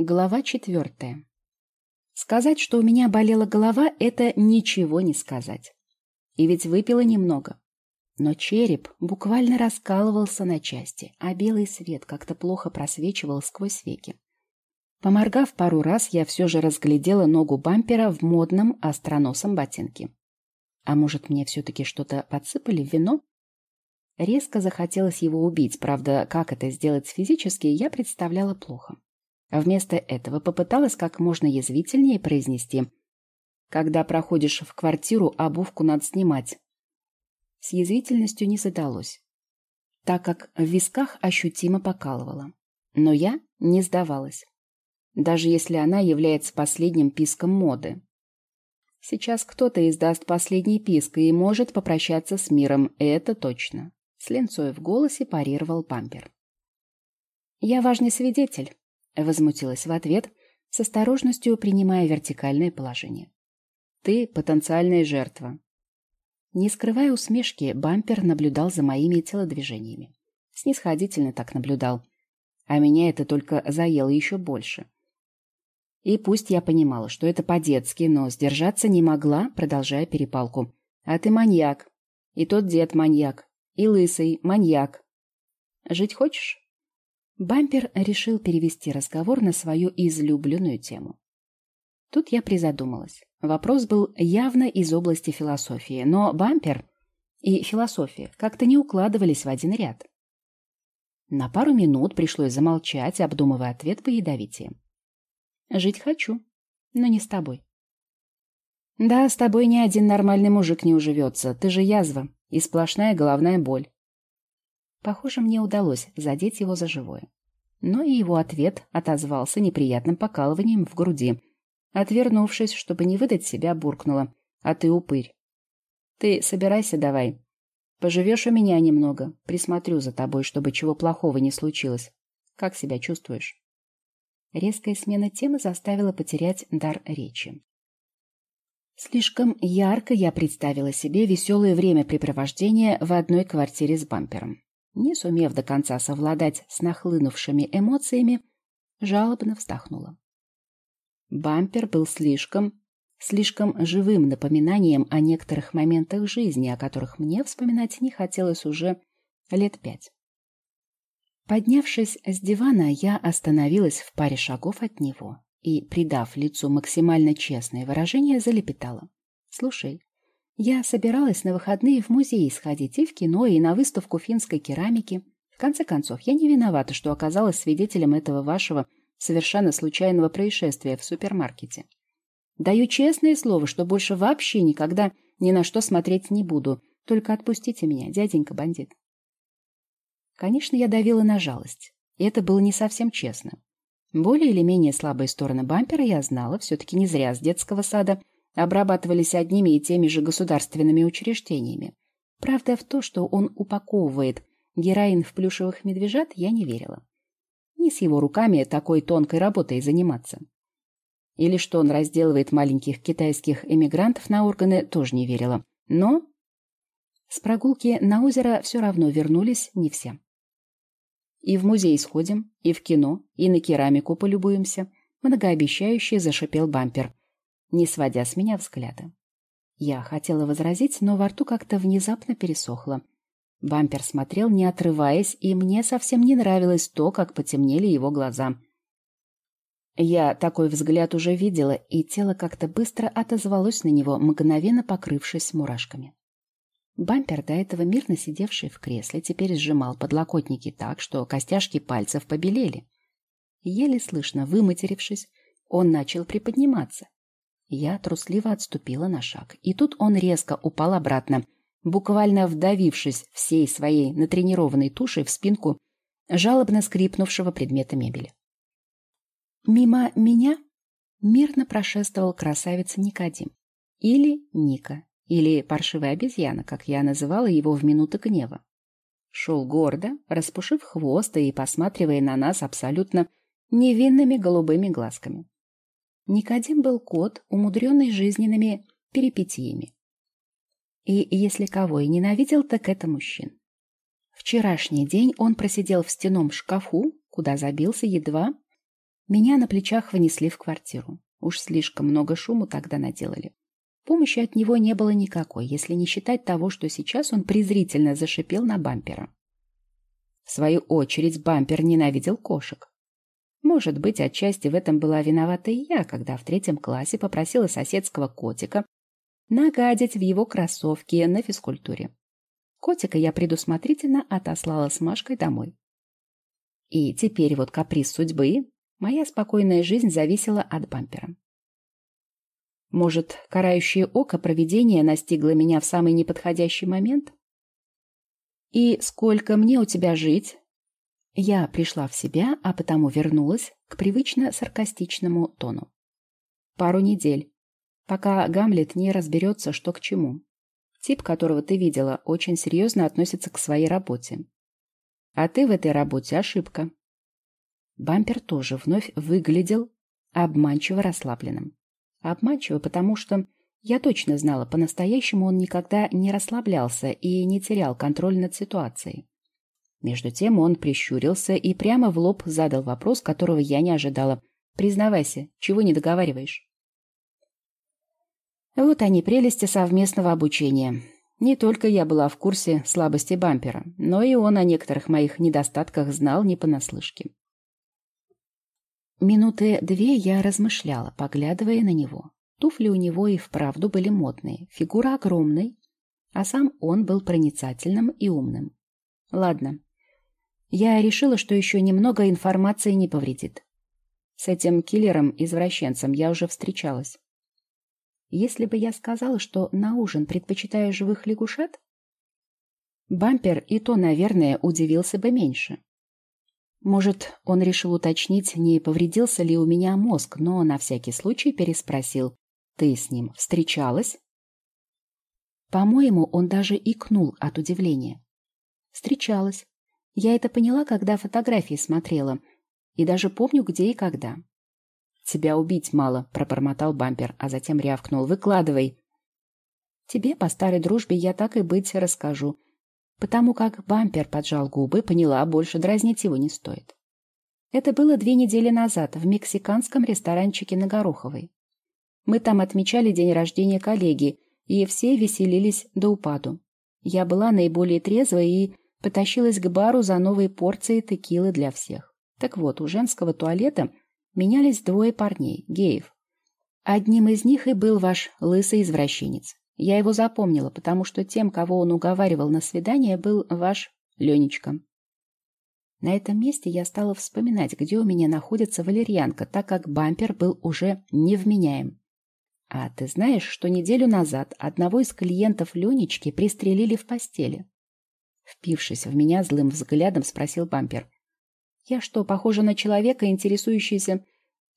Глава четвертая. Сказать, что у меня болела голова, это ничего не сказать. И ведь выпила немного. Но череп буквально раскалывался на части, а белый свет как-то плохо просвечивал сквозь веки. Поморгав пару раз, я все же разглядела ногу бампера в модном остроносом ботинке. А может, мне все-таки что-то подсыпали в вино? Резко захотелось его убить, правда, как это сделать физически, я представляла плохо. А вместо этого попыталась как можно язвительнее произнести «Когда проходишь в квартиру, обувку надо снимать». С язвительностью не задалось, так как в висках ощутимо покалывало. Но я не сдавалась, даже если она является последним писком моды. Сейчас кто-то издаст последний писк и может попрощаться с миром, это точно. С линцой в голосе парировал Пампер. «Я важный свидетель», Возмутилась в ответ, с осторожностью принимая вертикальное положение. «Ты — потенциальная жертва». Не скрывая усмешки, бампер наблюдал за моими телодвижениями. Снисходительно так наблюдал. А меня это только заело еще больше. И пусть я понимала, что это по-детски, но сдержаться не могла, продолжая перепалку. «А ты маньяк. И тот дед маньяк. И лысый маньяк. Жить хочешь?» Бампер решил перевести разговор на свою излюбленную тему. Тут я призадумалась. Вопрос был явно из области философии, но бампер и философия как-то не укладывались в один ряд. На пару минут пришлось замолчать, обдумывая ответ по ядовитиям. «Жить хочу, но не с тобой». «Да, с тобой ни один нормальный мужик не уживется. Ты же язва и сплошная головная боль. Похоже, мне удалось задеть его за живое. Но и его ответ отозвался неприятным покалыванием в груди. Отвернувшись, чтобы не выдать себя, буркнула. «А ты упырь. Ты собирайся давай. Поживешь у меня немного. Присмотрю за тобой, чтобы чего плохого не случилось. Как себя чувствуешь?» Резкая смена темы заставила потерять дар речи. Слишком ярко я представила себе веселое времяпрепровождение в одной квартире с бампером не сумев до конца совладать с нахлынувшими эмоциями, жалобно вздохнула. Бампер был слишком, слишком живым напоминанием о некоторых моментах жизни, о которых мне вспоминать не хотелось уже лет пять. Поднявшись с дивана, я остановилась в паре шагов от него и, придав лицу максимально честное выражение, залепетала. «Слушай, я собиралась на выходные в музей сходить и в кино, и на выставку финской керамики. В конце концов, я не виновата, что оказалась свидетелем этого вашего совершенно случайного происшествия в супермаркете. Даю честное слово, что больше вообще никогда ни на что смотреть не буду. Только отпустите меня, дяденька бандит. Конечно, я давила на жалость. И это было не совсем честно. Более или менее слабые стороны бампера я знала, все-таки не зря с детского сада – обрабатывались одними и теми же государственными учреждениями. Правда в то, что он упаковывает героин в плюшевых медвежат, я не верила. Не с его руками такой тонкой работой заниматься. Или что он разделывает маленьких китайских эмигрантов на органы, тоже не верила. Но с прогулки на озеро все равно вернулись не все. И в музей сходим, и в кино, и на керамику полюбуемся. Многообещающе зашипел бампер не сводя с меня взгляда. Я хотела возразить, но во рту как-то внезапно пересохло. Бампер смотрел, не отрываясь, и мне совсем не нравилось то, как потемнели его глаза. Я такой взгляд уже видела, и тело как-то быстро отозвалось на него, мгновенно покрывшись мурашками. Бампер, до этого мирно сидевший в кресле, теперь сжимал подлокотники так, что костяшки пальцев побелели. Еле слышно выматерившись, он начал приподниматься. Я трусливо отступила на шаг, и тут он резко упал обратно, буквально вдавившись всей своей натренированной тушей в спинку жалобно скрипнувшего предмета мебели. Мимо меня мирно прошествовал красавец Никодим. Или Ника, или паршивая обезьяна, как я называла его в минуты гнева. Шел гордо, распушив хвост и посматривая на нас абсолютно невинными голубыми глазками. Никодим был кот, умудренный жизненными перипетиями. И если кого и ненавидел, так это мужчин. Вчерашний день он просидел в стеном шкафу, куда забился едва Меня на плечах вынесли в квартиру. Уж слишком много шуму тогда наделали. Помощи от него не было никакой, если не считать того, что сейчас он презрительно зашипел на бампера. В свою очередь бампер ненавидел кошек. Может быть, отчасти в этом была виновата и я, когда в третьем классе попросила соседского котика нагадить в его кроссовки на физкультуре. Котика я предусмотрительно отослала с Машкой домой. И теперь вот каприз судьбы, моя спокойная жизнь зависела от бампера. Может, карающее око провидения настигло меня в самый неподходящий момент? «И сколько мне у тебя жить?» Я пришла в себя, а потому вернулась к привычно саркастичному тону. «Пару недель, пока Гамлет не разберется, что к чему. Тип, которого ты видела, очень серьезно относится к своей работе. А ты в этой работе ошибка». Бампер тоже вновь выглядел обманчиво расслабленным. Обманчиво, потому что я точно знала, по-настоящему он никогда не расслаблялся и не терял контроль над ситуацией. Между тем он прищурился и прямо в лоб задал вопрос, которого я не ожидала. «Признавайся, чего не договариваешь?» Вот они прелести совместного обучения. Не только я была в курсе слабости бампера, но и он о некоторых моих недостатках знал не понаслышке. Минуты две я размышляла, поглядывая на него. Туфли у него и вправду были модные, фигура огромной, а сам он был проницательным и умным. Ладно. Я решила, что еще немного информации не повредит. С этим киллером-извращенцем я уже встречалась. Если бы я сказала, что на ужин предпочитаю живых лягушат, бампер и то, наверное, удивился бы меньше. Может, он решил уточнить, не повредился ли у меня мозг, но на всякий случай переспросил. «Ты с ним встречалась?» По-моему, он даже икнул от удивления. «Встречалась. Я это поняла, когда фотографии смотрела. И даже помню, где и когда». «Тебя убить мало», — пробормотал бампер, а затем рявкнул. «Выкладывай». «Тебе по старой дружбе я так и быть расскажу. Потому как бампер поджал губы, поняла, больше дразнить его не стоит. Это было две недели назад в мексиканском ресторанчике на Гороховой. Мы там отмечали день рождения коллеги, и все веселились до упаду. Я была наиболее трезвой и потащилась к бару за новой порцией текилы для всех. Так вот, у женского туалета менялись двое парней, геев. Одним из них и был ваш лысый извращенец. Я его запомнила, потому что тем, кого он уговаривал на свидание, был ваш Ленечка. На этом месте я стала вспоминать, где у меня находится валерьянка, так как бампер был уже невменяем. А ты знаешь, что неделю назад одного из клиентов Ленечки пристрелили в постели? Впившись в меня злым взглядом, спросил бампер. Я что, похожа на человека, интересующегося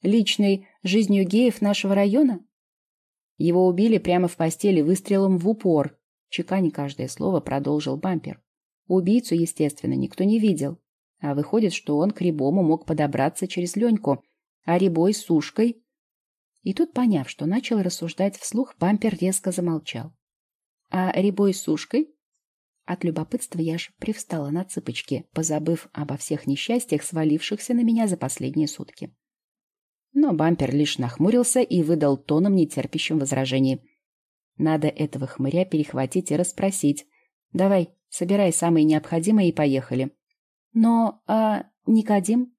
личной жизнью геев нашего района? Его убили прямо в постели выстрелом в упор. Чекани каждое слово продолжил бампер. Убийцу, естественно, никто не видел. А выходит, что он к Рябому мог подобраться через Леньку, а Рябой Сушкой... И тут, поняв, что начал рассуждать вслух, бампер резко замолчал. А Рябой с Сушкой? От любопытства я аж привстала на цыпочки, позабыв обо всех несчастьях, свалившихся на меня за последние сутки. Но бампер лишь нахмурился и выдал тоном, нетерпящим возражений. Надо этого хмыря перехватить и расспросить. Давай, собирай самые необходимые и поехали. Но, а Никодим?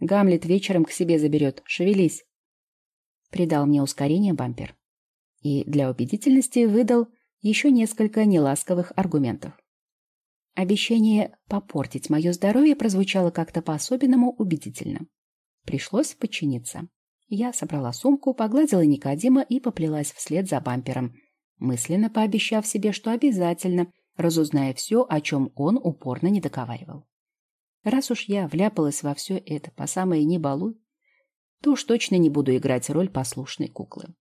Гамлет вечером к себе заберет. Шевелись. Придал мне ускорение бампер. И для убедительности выдал еще несколько неласковых аргументов. Обещание попортить мое здоровье прозвучало как-то по-особенному убедительно. Пришлось подчиниться. Я собрала сумку, погладила Никодима и поплелась вслед за бампером, мысленно пообещав себе, что обязательно разузнаю все, о чем он упорно не договаривал. Раз уж я вляпалась во все это по самое не балуй, то уж точно не буду играть роль послушной куклы.